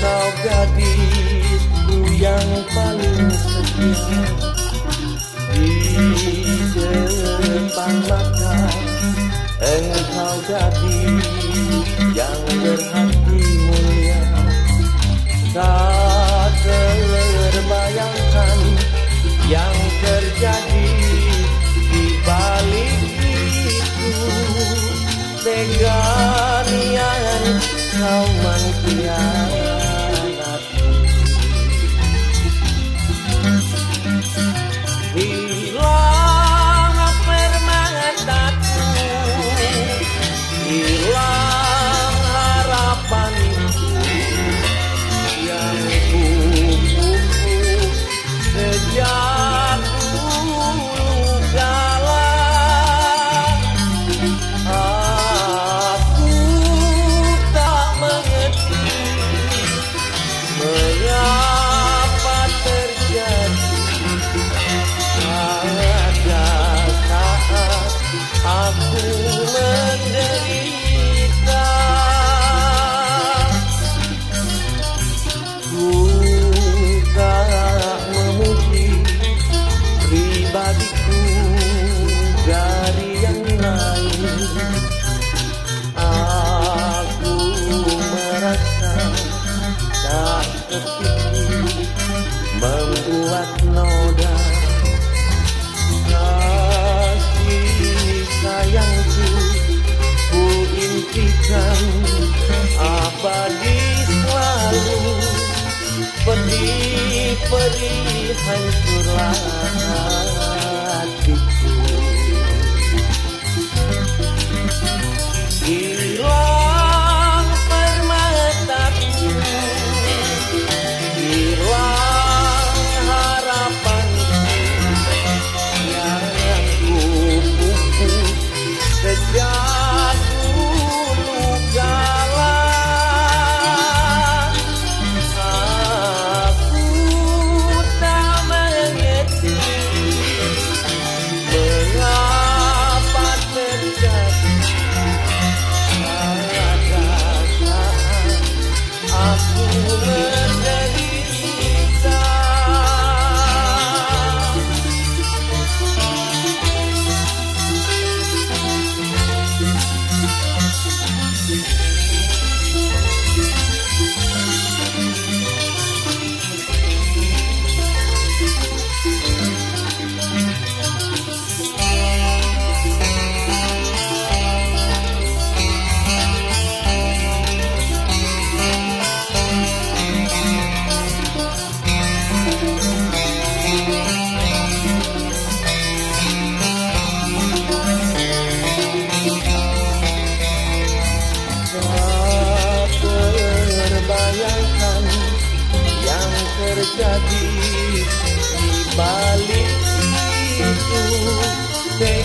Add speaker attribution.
Speaker 1: Engkau gadis yang berhati mulia. Tak terbayangkan yang terjadi di balik itu. Tega niat kau mengkhianati membuat noda. Kasih sayangku ku impikan abadi selalu. Pedih-pedih hancurlah terjadi